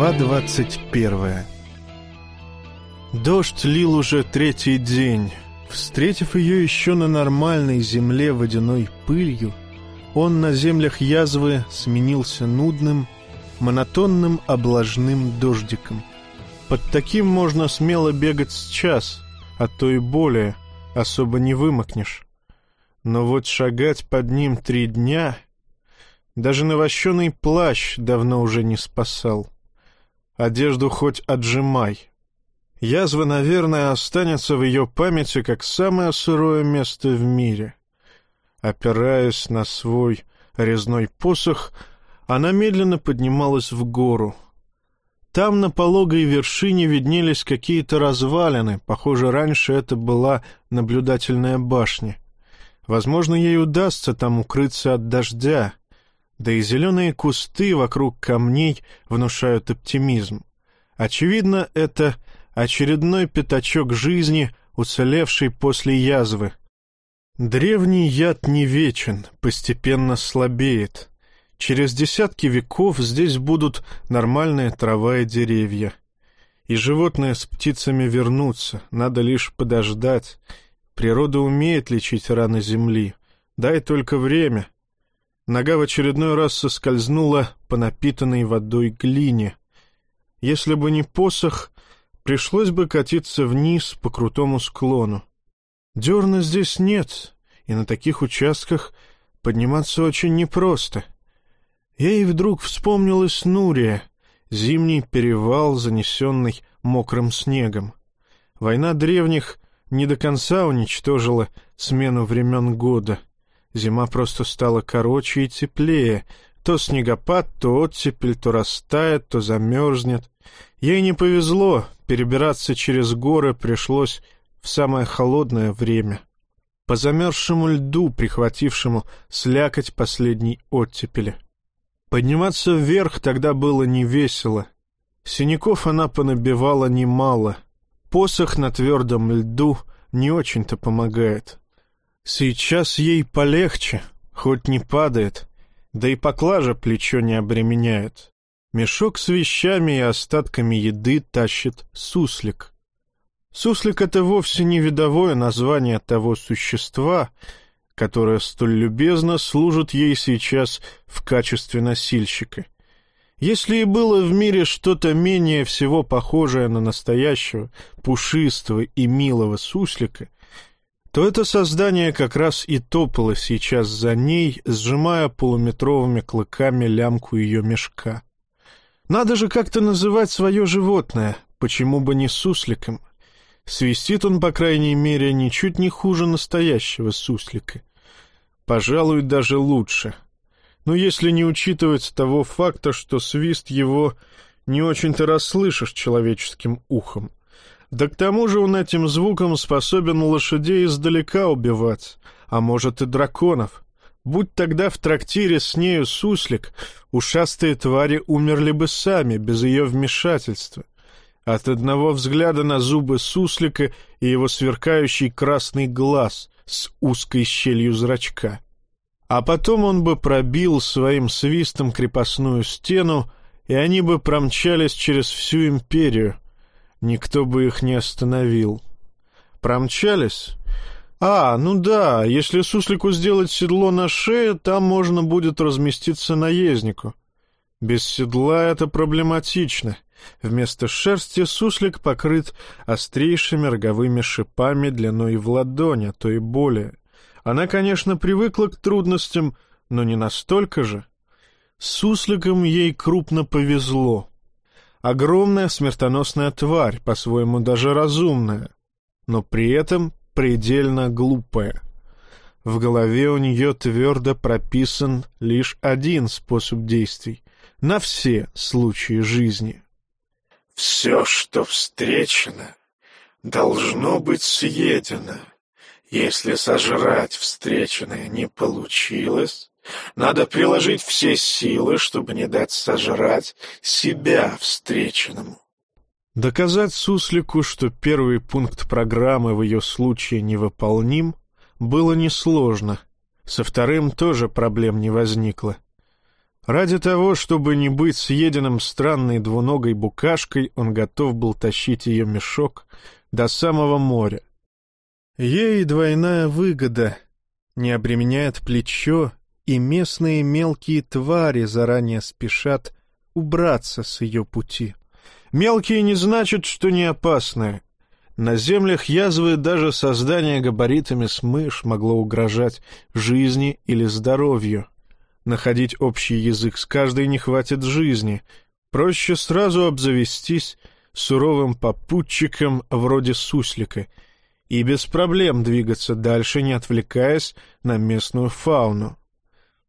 Глава двадцать первая Дождь лил уже третий день. Встретив ее еще на нормальной земле водяной пылью, он на землях язвы сменился нудным, монотонным облажным дождиком. Под таким можно смело бегать с час, а то и более, особо не вымокнешь. Но вот шагать под ним три дня... Даже навощенный плащ давно уже не спасал. Одежду хоть отжимай. Язва, наверное, останется в ее памяти как самое сырое место в мире. Опираясь на свой резной посох, она медленно поднималась в гору. Там на пологой вершине виднелись какие-то развалины, похоже, раньше это была наблюдательная башня. Возможно, ей удастся там укрыться от дождя, да и зеленые кусты вокруг камней внушают оптимизм. Очевидно, это очередной пятачок жизни, уцелевший после язвы. Древний яд не вечен, постепенно слабеет. Через десятки веков здесь будут нормальная трава и деревья. И животные с птицами вернутся, надо лишь подождать. Природа умеет лечить раны земли. Дай только время. Нога в очередной раз соскользнула по напитанной водой глине. Если бы не посох, пришлось бы катиться вниз по крутому склону. Дерна здесь нет, и на таких участках подниматься очень непросто. Ей вдруг вспомнилась Нурия, зимний перевал, занесенный мокрым снегом. Война древних не до конца уничтожила смену времен года. Зима просто стала короче и теплее. То снегопад, то оттепель, то растает, то замерзнет. Ей не повезло, перебираться через горы пришлось в самое холодное время. По замерзшему льду, прихватившему слякоть последней оттепели. Подниматься вверх тогда было не весело. Синяков она понабивала немало. Посох на твердом льду не очень-то помогает. Сейчас ей полегче, хоть не падает, да и поклажа плечо не обременяет. Мешок с вещами и остатками еды тащит суслик. Суслик — это вовсе не видовое название того существа, которое столь любезно служит ей сейчас в качестве носильщика. Если и было в мире что-то менее всего похожее на настоящего, пушистого и милого суслика, то это создание как раз и топало сейчас за ней, сжимая полуметровыми клыками лямку ее мешка. Надо же как-то называть свое животное, почему бы не сусликом. Свистит он, по крайней мере, ничуть не хуже настоящего суслика. Пожалуй, даже лучше. Но если не учитывать того факта, что свист его не очень-то расслышишь человеческим ухом. Да к тому же он этим звуком способен лошадей издалека убивать, а может и драконов. Будь тогда в трактире с нею суслик, ушастые твари умерли бы сами, без ее вмешательства. От одного взгляда на зубы суслика и его сверкающий красный глаз с узкой щелью зрачка. А потом он бы пробил своим свистом крепостную стену, и они бы промчались через всю империю. Никто бы их не остановил. Промчались? А, ну да, если суслику сделать седло на шее, там можно будет разместиться наезднику. Без седла это проблематично. Вместо шерсти суслик покрыт острейшими роговыми шипами длиной в ладонь, а то и более. Она, конечно, привыкла к трудностям, но не настолько же. С сусликом ей крупно повезло. Огромная смертоносная тварь, по-своему даже разумная, но при этом предельно глупая. В голове у нее твердо прописан лишь один способ действий на все случаи жизни. «Все, что встречено, должно быть съедено. Если сожрать встреченное не получилось, надо приложить все силы, чтобы не дать сожрать себя встреченному. Доказать Суслику, что первый пункт программы в ее случае невыполним, было несложно. Со вторым тоже проблем не возникло. Ради того, чтобы не быть съеденным странной двуногой букашкой, он готов был тащить ее мешок до самого моря. Ей двойная выгода не обременяет плечо, и местные мелкие твари заранее спешат убраться с ее пути. Мелкие не значит, что не опасные. На землях язвы даже создание габаритами с мышь могло угрожать жизни или здоровью. Находить общий язык с каждой не хватит жизни. Проще сразу обзавестись суровым попутчиком вроде суслика и без проблем двигаться дальше, не отвлекаясь на местную фауну.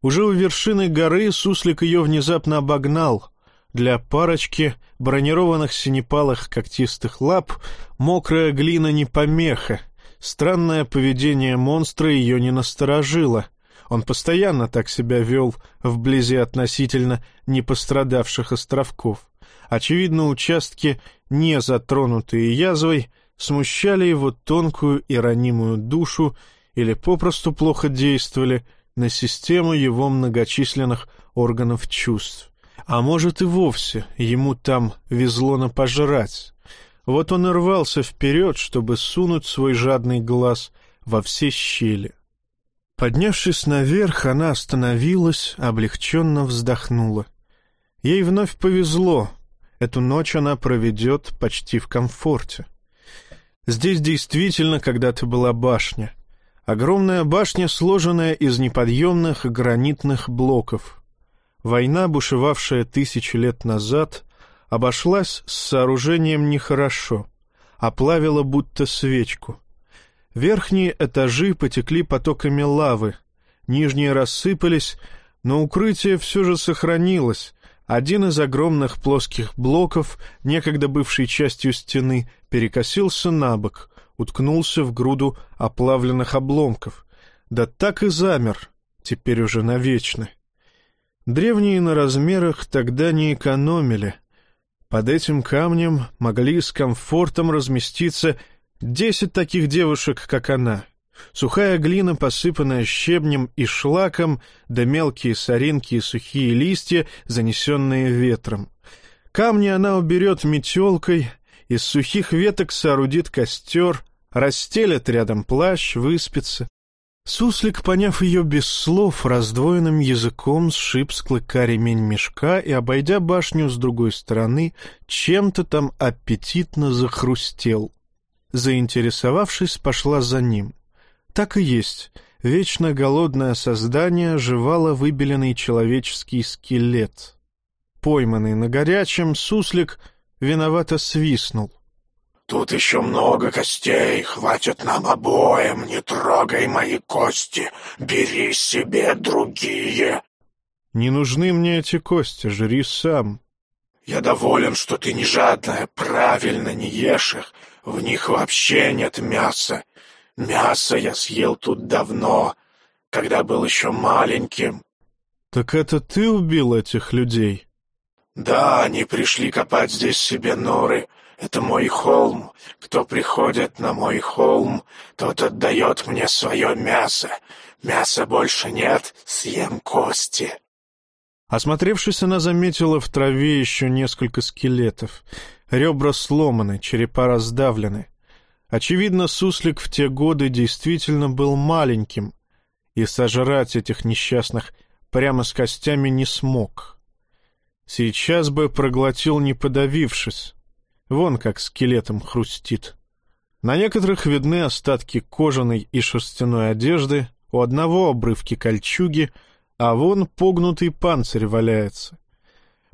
Уже у вершины горы суслик ее внезапно обогнал. Для парочки бронированных синепалых когтистых лап мокрая глина не помеха. Странное поведение монстра ее не насторожило. Он постоянно так себя вел вблизи относительно непострадавших островков. Очевидно, участки, не затронутые язвой, смущали его тонкую и ранимую душу или попросту плохо действовали на систему его многочисленных органов чувств. А может и вовсе ему там везло на пожрать. Вот он и рвался вперед, чтобы сунуть свой жадный глаз во все щели. Поднявшись наверх, она остановилась, облегченно вздохнула. Ей вновь повезло. Эту ночь она проведет почти в комфорте. Здесь действительно когда-то была башня. Огромная башня, сложенная из неподъемных гранитных блоков. Война, бушевавшая тысячи лет назад, обошлась с сооружением нехорошо, оплавила будто свечку. Верхние этажи потекли потоками лавы, нижние рассыпались, но укрытие все же сохранилось, один из огромных плоских блоков, некогда бывшей частью стены, перекосился на бок, уткнулся в груду оплавленных обломков. Да так и замер, теперь уже навечно. Древние на размерах тогда не экономили. Под этим камнем могли с комфортом разместиться десять таких девушек, как она — Сухая глина, посыпанная щебнем и шлаком, да мелкие соринки и сухие листья, занесенные ветром. Камни она уберет метелкой, из сухих веток соорудит костер, расстелит рядом плащ, выспится. Суслик, поняв ее без слов, раздвоенным языком сшиб с клыка ремень мешка и, обойдя башню с другой стороны, чем-то там аппетитно захрустел. Заинтересовавшись, пошла за ним — так и есть. Вечно голодное создание жевало выбеленный человеческий скелет. Пойманный на горячем, суслик виновато свистнул. «Тут еще много костей, хватит нам обоим, не трогай мои кости, бери себе другие». «Не нужны мне эти кости, жри сам». «Я доволен, что ты не жадная, правильно не ешь их, в них вообще нет мяса, Мясо я съел тут давно, когда был еще маленьким. Так это ты убил этих людей? Да, они пришли копать здесь себе норы. Это мой холм. Кто приходит на мой холм, тот отдает мне свое мясо. Мяса больше нет, съем кости. Осмотревшись, она заметила в траве еще несколько скелетов. Ребра сломаны, черепа раздавлены. Очевидно, суслик в те годы действительно был маленьким, и сожрать этих несчастных прямо с костями не смог. Сейчас бы проглотил, не подавившись. Вон как скелетом хрустит. На некоторых видны остатки кожаной и шерстяной одежды, у одного обрывки кольчуги, а вон погнутый панцирь валяется.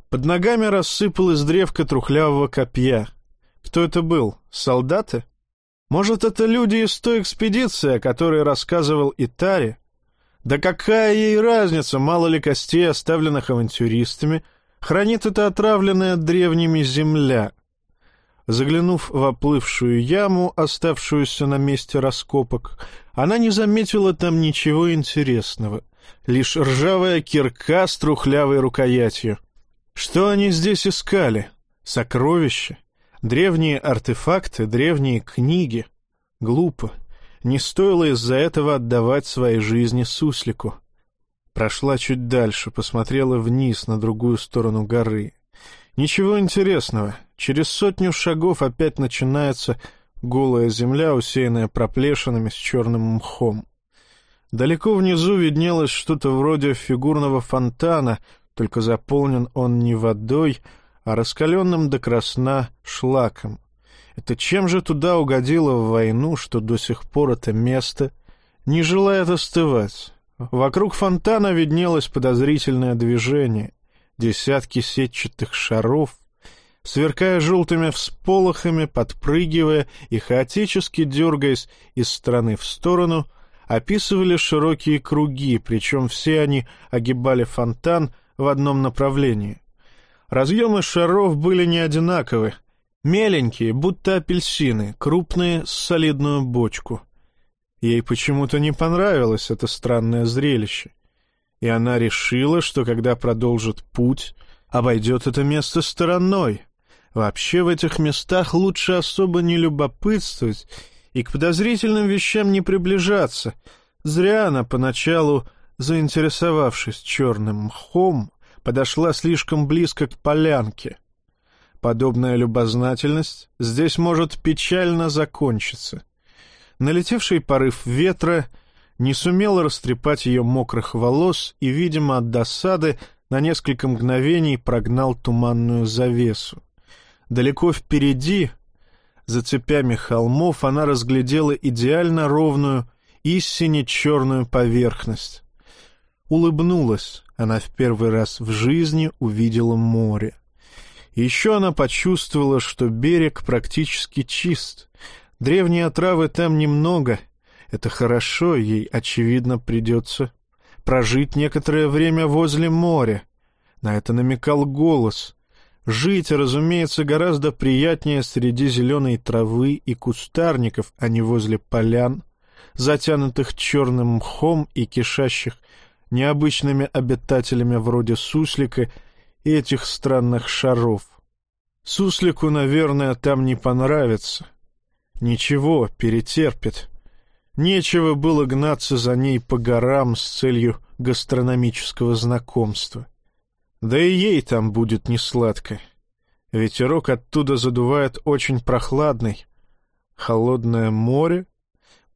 Под ногами рассыпалась древко трухлявого копья. Кто это был? Солдаты? Может, это люди из той экспедиции, о которой рассказывал Итари? Да какая ей разница, мало ли костей, оставленных авантюристами, хранит это отравленная древними земля. Заглянув в оплывшую яму, оставшуюся на месте раскопок, она не заметила там ничего интересного, лишь ржавая кирка с трухлявой рукоятью. Что они здесь искали? Сокровища? Древние артефакты, древние книги. Глупо. Не стоило из-за этого отдавать своей жизни суслику. Прошла чуть дальше, посмотрела вниз, на другую сторону горы. Ничего интересного. Через сотню шагов опять начинается голая земля, усеянная проплешинами с черным мхом. Далеко внизу виднелось что-то вроде фигурного фонтана, только заполнен он не водой, а раскаленным до красна шлаком. Это чем же туда угодило в войну, что до сих пор это место не желает остывать? Вокруг фонтана виднелось подозрительное движение. Десятки сетчатых шаров, сверкая желтыми всполохами, подпрыгивая и хаотически дергаясь из стороны в сторону, описывали широкие круги, причем все они огибали фонтан в одном направлении. Разъемы шаров были не одинаковы, меленькие, будто апельсины, крупные, с солидную бочку. Ей почему-то не понравилось это странное зрелище. И она решила, что когда продолжит путь, обойдет это место стороной. Вообще в этих местах лучше особо не любопытствовать и к подозрительным вещам не приближаться. Зря она поначалу, заинтересовавшись черным мхом, подошла слишком близко к полянке. Подобная любознательность здесь может печально закончиться. Налетевший порыв ветра не сумел растрепать ее мокрых волос и, видимо, от досады на несколько мгновений прогнал туманную завесу. Далеко впереди, за цепями холмов, она разглядела идеально ровную, истине черную поверхность. Улыбнулась, она в первый раз в жизни увидела море. Еще она почувствовала, что берег практически чист — Древней отравы там немного. Это хорошо, ей, очевидно, придется прожить некоторое время возле моря. На это намекал голос. Жить, разумеется, гораздо приятнее среди зеленой травы и кустарников, а не возле полян, затянутых черным мхом и кишащих необычными обитателями вроде суслика и этих странных шаров. Суслику, наверное, там не понравится — Ничего, перетерпит. Нечего было гнаться за ней по горам с целью гастрономического знакомства. Да и ей там будет несладко. Ветерок оттуда задувает очень прохладный. Холодное море?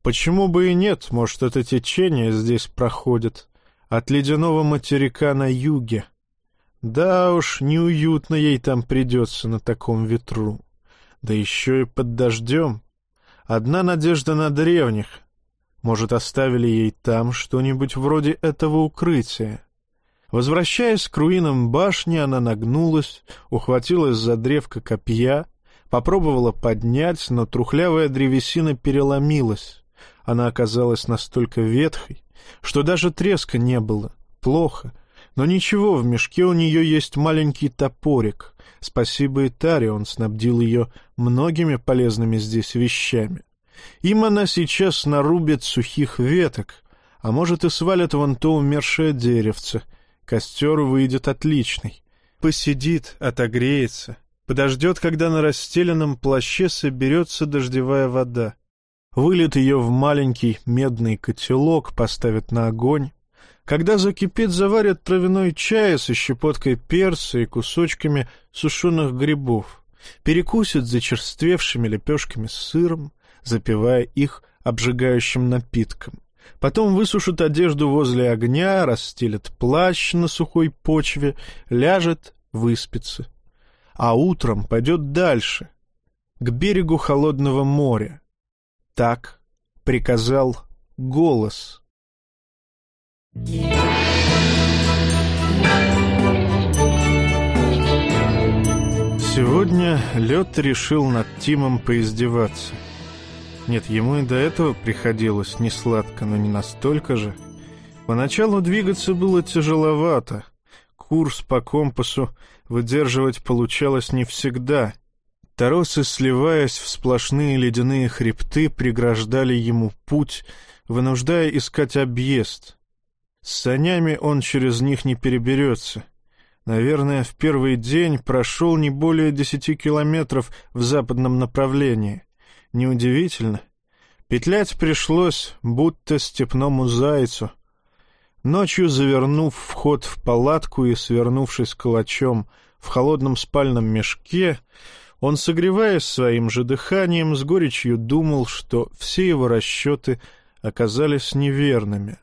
Почему бы и нет, может, это течение здесь проходит. От ледяного материка на юге. Да уж, неуютно ей там придется на таком ветру. Да еще и под дождем. Одна надежда на древних. Может, оставили ей там что-нибудь вроде этого укрытия. Возвращаясь к руинам башни, она нагнулась, ухватилась за древко копья, попробовала поднять, но трухлявая древесина переломилась. Она оказалась настолько ветхой, что даже треска не было. Плохо. Но ничего, в мешке у нее есть маленький топорик. Спасибо Итаре, он снабдил ее многими полезными здесь вещами. Им она сейчас нарубит сухих веток, а может и свалит вон то умершее деревце. Костер выйдет отличный. Посидит, отогреется, подождет, когда на расстеленном плаще соберется дождевая вода. Вылет ее в маленький медный котелок, поставит на огонь, когда закипит, заварят травяной чай со щепоткой перца и кусочками сушеных грибов. Перекусят зачерствевшими лепешками с сыром, запивая их обжигающим напитком. Потом высушат одежду возле огня, расстелят плащ на сухой почве, ляжет, выспится. А утром пойдет дальше, к берегу холодного моря. Так приказал голос — Сегодня Лед решил над Тимом поиздеваться. Нет, ему и до этого приходилось не сладко, но не настолько же. Поначалу двигаться было тяжеловато. Курс по компасу выдерживать получалось не всегда. Торосы, сливаясь в сплошные ледяные хребты, преграждали ему путь, вынуждая искать объезд — с санями он через них не переберется. Наверное, в первый день прошел не более десяти километров в западном направлении. Неудивительно. Петлять пришлось, будто степному зайцу. Ночью, завернув вход в палатку и свернувшись калачом в холодном спальном мешке, он, согреваясь своим же дыханием, с горечью думал, что все его расчеты оказались неверными.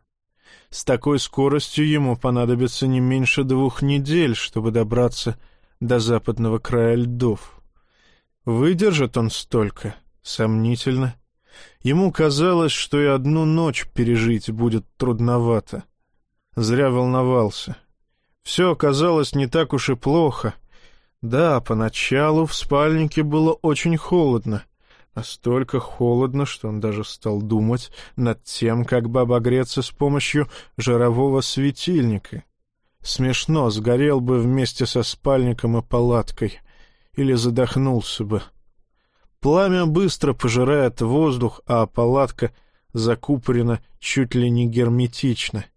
С такой скоростью ему понадобится не меньше двух недель, чтобы добраться до западного края льдов. Выдержит он столько? Сомнительно. Ему казалось, что и одну ночь пережить будет трудновато. Зря волновался. Все оказалось не так уж и плохо. Да, поначалу в спальнике было очень холодно. Настолько холодно, что он даже стал думать над тем, как бы обогреться с помощью жирового светильника. Смешно, сгорел бы вместе со спальником и палаткой. Или задохнулся бы. Пламя быстро пожирает воздух, а палатка закупорена чуть ли не герметично —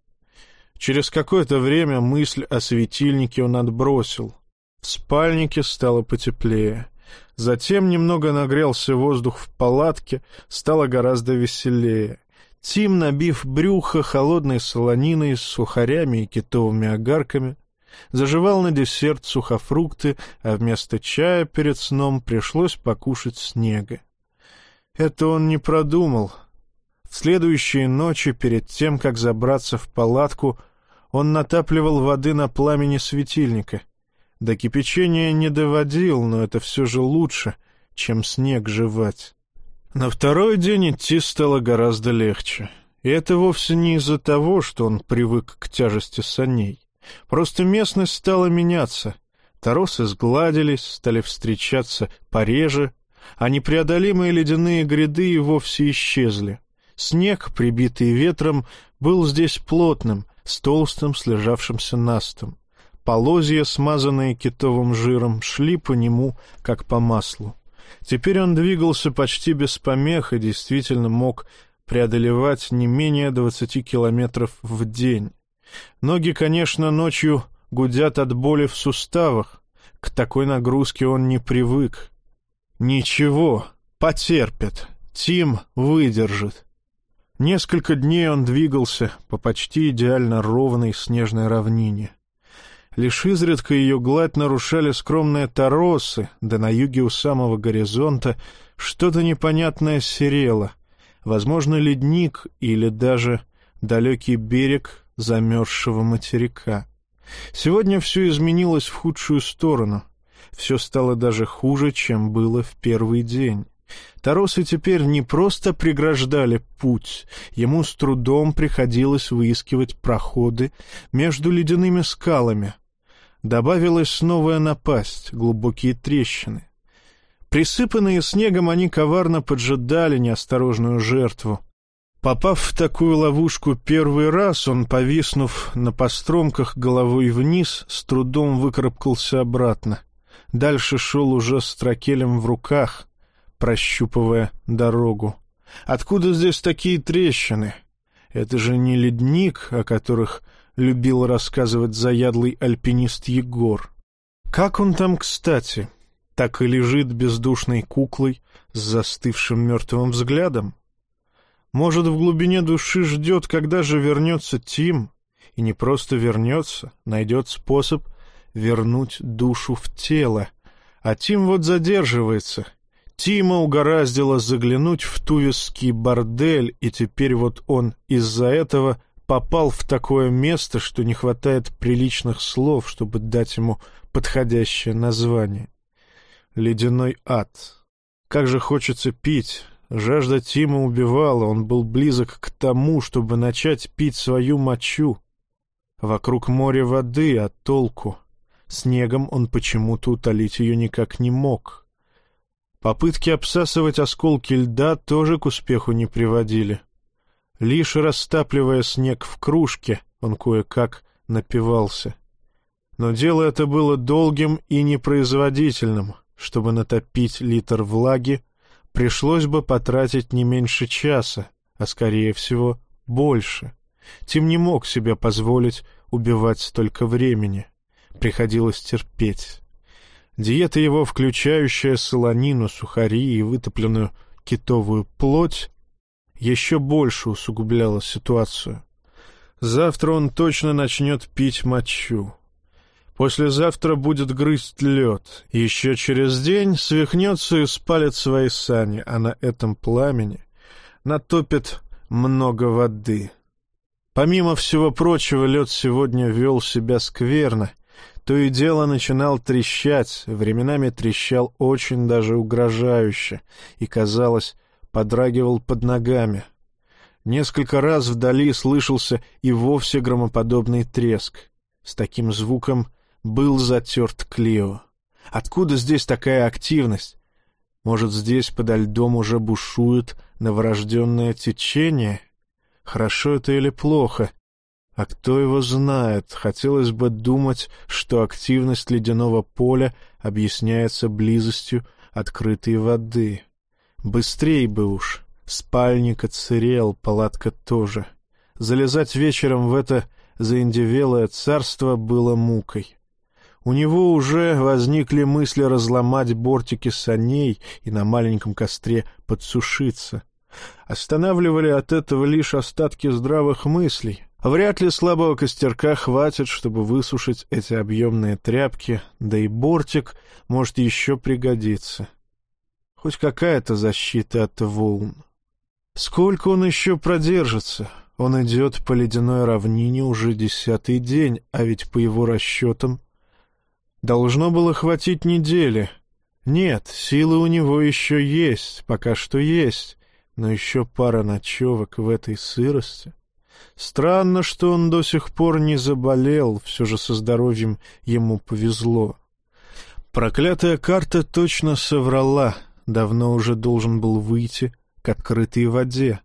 Через какое-то время мысль о светильнике он отбросил. В спальнике стало потеплее. Затем немного нагрелся воздух в палатке, стало гораздо веселее. Тим, набив брюхо холодной солониной с сухарями и китовыми огарками, заживал на десерт сухофрукты, а вместо чая перед сном пришлось покушать снега. Это он не продумал. В следующие ночи, перед тем, как забраться в палатку, он натапливал воды на пламени светильника. До кипячения не доводил, но это все же лучше, чем снег жевать. На второй день идти стало гораздо легче. И это вовсе не из-за того, что он привык к тяжести саней. Просто местность стала меняться. Торосы сгладились, стали встречаться пореже, а непреодолимые ледяные гряды и вовсе исчезли. Снег, прибитый ветром, был здесь плотным, с толстым слежавшимся настом. Полозья, смазанные китовым жиром, шли по нему, как по маслу. Теперь он двигался почти без помех и действительно мог преодолевать не менее двадцати километров в день. Ноги, конечно, ночью гудят от боли в суставах. К такой нагрузке он не привык. Ничего, потерпит. Тим выдержит. Несколько дней он двигался по почти идеально ровной снежной равнине. Лишь изредка ее гладь нарушали скромные торосы, да на юге у самого горизонта что-то непонятное серело, возможно, ледник или даже далекий берег замерзшего материка. Сегодня все изменилось в худшую сторону. Все стало даже хуже, чем было в первый день. Таросы теперь не просто преграждали путь, ему с трудом приходилось выискивать проходы между ледяными скалами. Добавилась новая напасть, глубокие трещины. Присыпанные снегом, они коварно поджидали неосторожную жертву. Попав в такую ловушку первый раз, он, повиснув на постромках головой вниз, с трудом выкарабкался обратно. Дальше шел уже с тракелем в руках — прощупывая дорогу. «Откуда здесь такие трещины? Это же не ледник, о которых любил рассказывать заядлый альпинист Егор. Как он там, кстати? Так и лежит бездушной куклой с застывшим мертвым взглядом? Может, в глубине души ждет, когда же вернется Тим, и не просто вернется, найдет способ вернуть душу в тело, а Тим вот задерживается — Тима угораздило заглянуть в тувесский бордель, и теперь вот он из-за этого попал в такое место, что не хватает приличных слов, чтобы дать ему подходящее название. Ледяной ад. Как же хочется пить. Жажда Тима убивала, он был близок к тому, чтобы начать пить свою мочу. Вокруг моря воды, а толку? Снегом он почему-то утолить ее никак не мог. Попытки обсасывать осколки льда тоже к успеху не приводили. Лишь растапливая снег в кружке, он кое-как напивался. Но дело это было долгим и непроизводительным. Чтобы натопить литр влаги, пришлось бы потратить не меньше часа, а, скорее всего, больше. Тим не мог себе позволить убивать столько времени. Приходилось терпеть. Диета его, включающая солонину, сухари и вытопленную китовую плоть, еще больше усугубляла ситуацию. Завтра он точно начнет пить мочу. Послезавтра будет грызть лед. Еще через день свихнется и спалит свои сани, а на этом пламени натопит много воды. Помимо всего прочего, лед сегодня вел себя скверно. То и дело начинал трещать, временами трещал очень даже угрожающе и, казалось, подрагивал под ногами. Несколько раз вдали слышался и вовсе громоподобный треск. С таким звуком был затерт Клео. Откуда здесь такая активность? Может, здесь подо льдом уже бушует новорожденное течение? Хорошо это или плохо? А кто его знает? Хотелось бы думать, что активность ледяного поля объясняется близостью открытой воды. Быстрей бы уж. Спальник отсырел, палатка тоже. Залезать вечером в это заиндевелое царство было мукой. У него уже возникли мысли разломать бортики саней и на маленьком костре подсушиться. Останавливали от этого лишь остатки здравых мыслей. Вряд ли слабого костерка хватит, чтобы высушить эти объемные тряпки, да и бортик может еще пригодиться. Хоть какая-то защита от волн. Сколько он еще продержится? Он идет по ледяной равнине уже десятый день, а ведь по его расчетам должно было хватить недели. Нет, силы у него еще есть, пока что есть, но еще пара ночевок в этой сырости. Странно, что он до сих пор не заболел, все же со здоровьем ему повезло. Проклятая карта точно соврала, давно уже должен был выйти к открытой воде.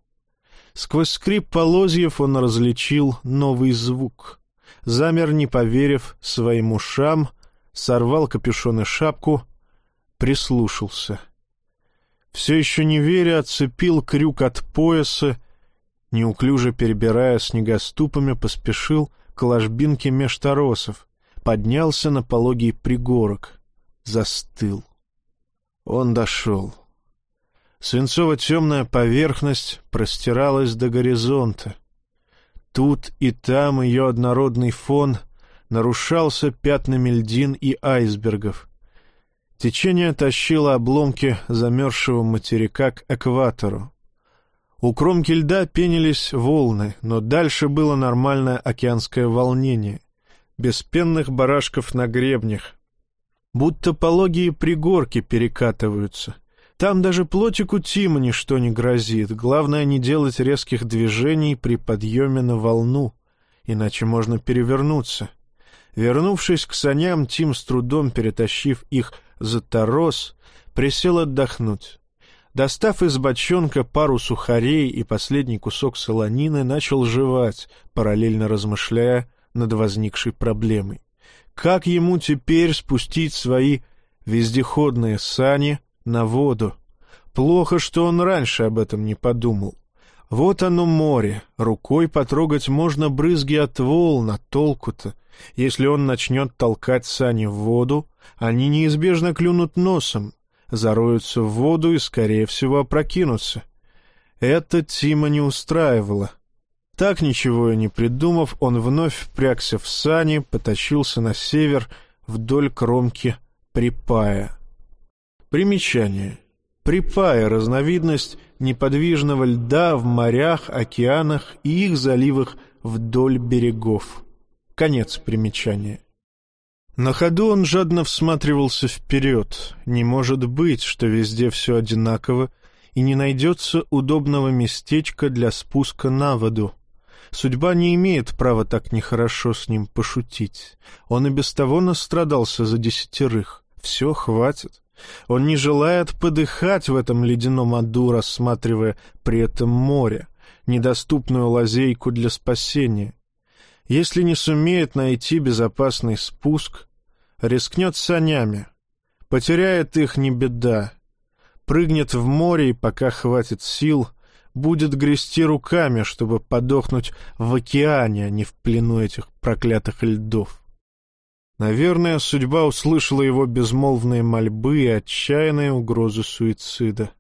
Сквозь скрип полозьев он различил новый звук. Замер, не поверив своим ушам, сорвал капюшон и шапку, прислушался. Все еще не веря, отцепил крюк от пояса, неуклюже перебирая снегоступами, поспешил к ложбинке меж торосов, поднялся на пологий пригорок, застыл. Он дошел. Свинцово-темная поверхность простиралась до горизонта. Тут и там ее однородный фон нарушался пятнами льдин и айсбергов. Течение тащило обломки замерзшего материка к экватору. У кромки льда пенились волны, но дальше было нормальное океанское волнение, без пенных барашков на гребнях. Будто пологие пригорки перекатываются — там даже плотику Тима ничто не грозит. Главное не делать резких движений при подъеме на волну, иначе можно перевернуться. Вернувшись к саням, Тим, с трудом перетащив их за торос, присел отдохнуть. Достав из бочонка пару сухарей и последний кусок солонины, начал жевать, параллельно размышляя над возникшей проблемой. Как ему теперь спустить свои вездеходные сани на воду. Плохо, что он раньше об этом не подумал. Вот оно море, рукой потрогать можно брызги от волн, а толку-то? Если он начнет толкать сани в воду, они неизбежно клюнут носом, зароются в воду и, скорее всего, опрокинутся. Это Тима не устраивало. Так ничего и не придумав, он вновь впрягся в сани, потащился на север вдоль кромки припая. Примечание. Припая — разновидность неподвижного льда в морях, океанах и их заливах вдоль берегов. Конец примечания. На ходу он жадно всматривался вперед. Не может быть, что везде все одинаково, и не найдется удобного местечка для спуска на воду. Судьба не имеет права так нехорошо с ним пошутить. Он и без того настрадался за десятерых. Все, хватит. Он не желает подыхать в этом ледяном аду, рассматривая при этом море, недоступную лазейку для спасения. Если не сумеет найти безопасный спуск, рискнет санями. Потеряет их не беда. Прыгнет в море, и пока хватит сил, будет грести руками, чтобы подохнуть в океане, а не в плену этих проклятых льдов. Наверное, судьба услышала его безмолвные мольбы и отчаянные угрозы суицида.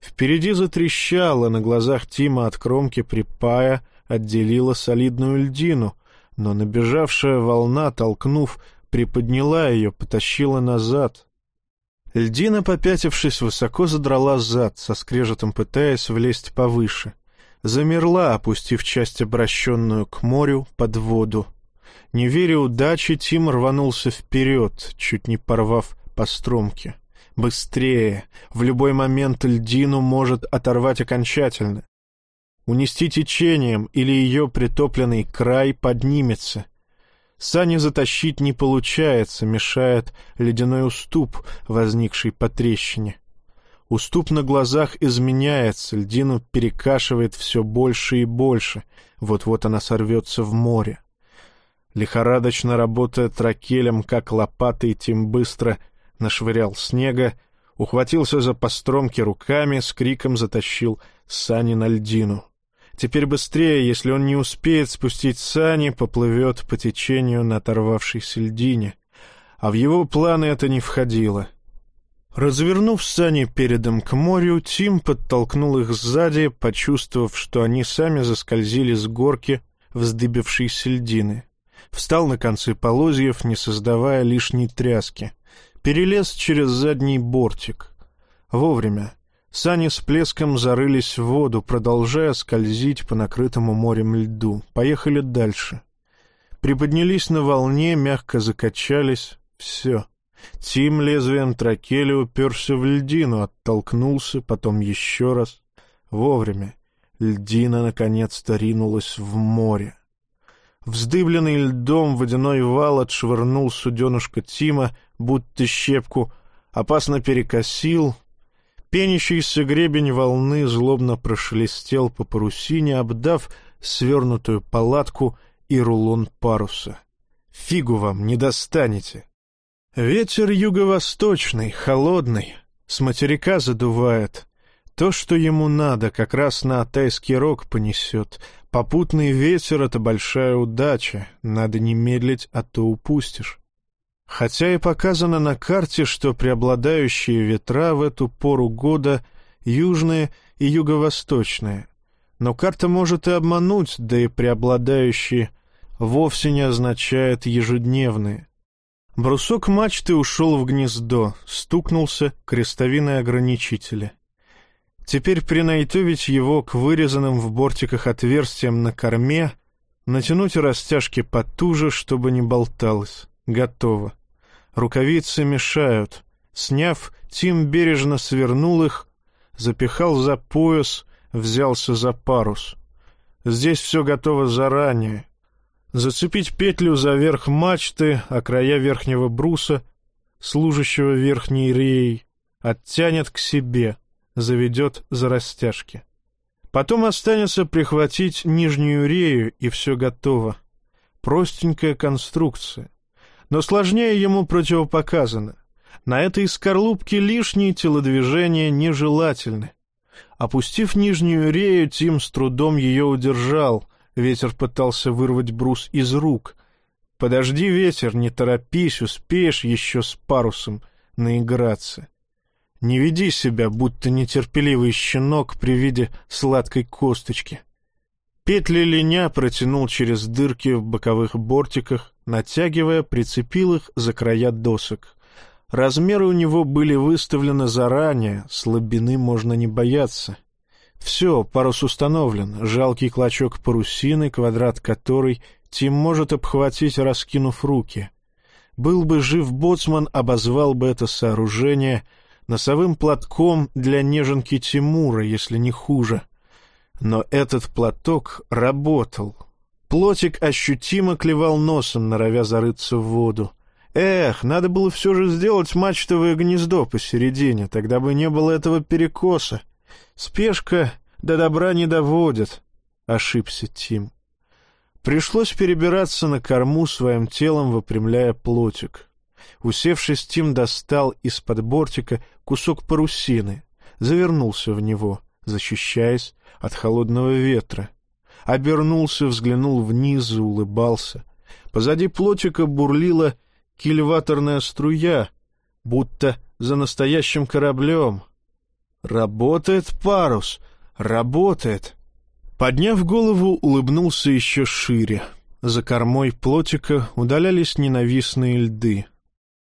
Впереди затрещало, на глазах Тима от кромки припая отделила солидную льдину, но набежавшая волна, толкнув, приподняла ее, потащила назад. Льдина, попятившись, высоко задрала зад, со скрежетом пытаясь влезть повыше. Замерла, опустив часть, обращенную к морю, под воду. Не веря удаче, Тим рванулся вперед, чуть не порвав по стромке. Быстрее! В любой момент льдину может оторвать окончательно. Унести течением или ее притопленный край поднимется. Сани затащить не получается, мешает ледяной уступ, возникший по трещине. Уступ на глазах изменяется, льдину перекашивает все больше и больше. Вот-вот она сорвется в море. Лихорадочно работая тракелем, как лопатой, тем быстро нашвырял снега, ухватился за постромки руками, с криком затащил сани на льдину. Теперь быстрее, если он не успеет спустить сани, поплывет по течению на оторвавшейся льдине. А в его планы это не входило. Развернув сани передом к морю, Тим подтолкнул их сзади, почувствовав, что они сами заскользили с горки вздыбившейся льдины. Встал на концы полозьев, не создавая лишней тряски. Перелез через задний бортик. Вовремя. Сани с плеском зарылись в воду, продолжая скользить по накрытому морем льду. Поехали дальше. Приподнялись на волне, мягко закачались. Все. Тим лезвием тракеля уперся в льдину, оттолкнулся, потом еще раз. Вовремя. Льдина наконец-то ринулась в море. Вздыбленный льдом водяной вал отшвырнул суденушка Тима, будто щепку, опасно перекосил, Пенящийся гребень волны злобно прошелестел по парусине, обдав свернутую палатку и рулон паруса. «Фигу вам не достанете!» Ветер юго-восточный, холодный, с материка задувает. То, что ему надо, как раз на Атайский рог понесет. Попутный ветер — это большая удача, надо не медлить, а то упустишь. Хотя и показано на карте, что преобладающие ветра в эту пору года южные и юго-восточные. Но карта может и обмануть, да и преобладающие вовсе не означает ежедневные. Брусок мачты ушел в гнездо, стукнулся крестовиной ограничителя. Теперь принайтовить его к вырезанным в бортиках отверстиям на корме, натянуть растяжки потуже, чтобы не болталось. Готово. Рукавицы мешают. Сняв, Тим бережно свернул их, запихал за пояс, взялся за парус. Здесь все готово заранее. Зацепить петлю за верх мачты, а края верхнего бруса, служащего верхней реей, оттянет к себе, заведет за растяжки. Потом останется прихватить нижнюю рею, и все готово. Простенькая конструкция но сложнее ему противопоказано. На этой скорлупке лишние телодвижения нежелательны. Опустив нижнюю рею, Тим с трудом ее удержал. Ветер пытался вырвать брус из рук. «Подожди, ветер, не торопись, успеешь еще с парусом наиграться. Не веди себя, будто нетерпеливый щенок при виде сладкой косточки». Петли линя протянул через дырки в боковых бортиках, натягивая, прицепил их за края досок. Размеры у него были выставлены заранее, слабины можно не бояться. Все, парус установлен, жалкий клочок парусины, квадрат которой Тим может обхватить, раскинув руки. Был бы жив боцман, обозвал бы это сооружение носовым платком для неженки Тимура, если не хуже — но этот платок работал. Плотик ощутимо клевал носом, норовя зарыться в воду. Эх, надо было все же сделать мачтовое гнездо посередине, тогда бы не было этого перекоса. Спешка до добра не доводит, — ошибся Тим. Пришлось перебираться на корму своим телом, выпрямляя плотик. Усевшись, Тим достал из-под бортика кусок парусины, завернулся в него, защищаясь от холодного ветра. Обернулся, взглянул вниз улыбался. Позади плотика бурлила кильваторная струя, будто за настоящим кораблем. «Работает парус! Работает!» Подняв голову, улыбнулся еще шире. За кормой плотика удалялись ненавистные льды.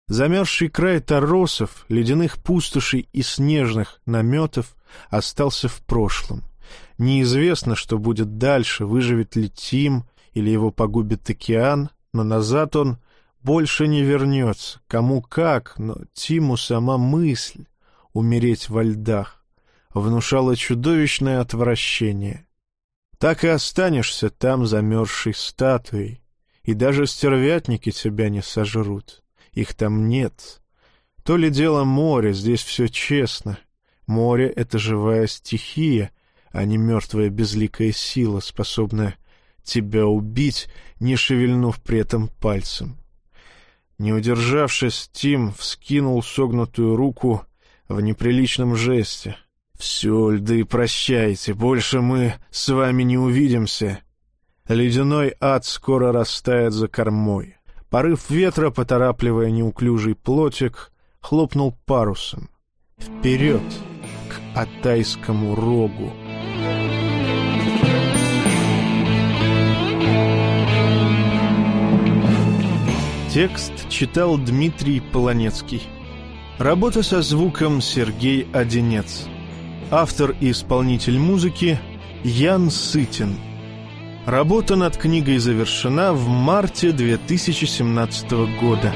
Замерзший край торосов, ледяных пустошей и снежных наметов остался в прошлом. Неизвестно, что будет дальше, выживет ли Тим или его погубит океан, но назад он больше не вернется. Кому как, но Тиму сама мысль умереть во льдах внушала чудовищное отвращение. Так и останешься там замерзшей статуей, и даже стервятники тебя не сожрут. Их там нет. То ли дело море, здесь все честно. Море — это живая стихия, а не мертвая безликая сила, способная тебя убить, не шевельнув при этом пальцем. Не удержавшись, Тим вскинул согнутую руку в неприличном жесте. «Все, льды, прощайте, больше мы с вами не увидимся». Ледяной ад скоро растает за кормой. Порыв ветра, поторапливая неуклюжий плотик, хлопнул парусом. Вперед, к Атайскому рогу. Текст читал Дмитрий Полонецкий. Работа со звуком Сергей Одинец. Автор и исполнитель музыки Ян Сытин. Работа над книгой завершена в марте 2017 года.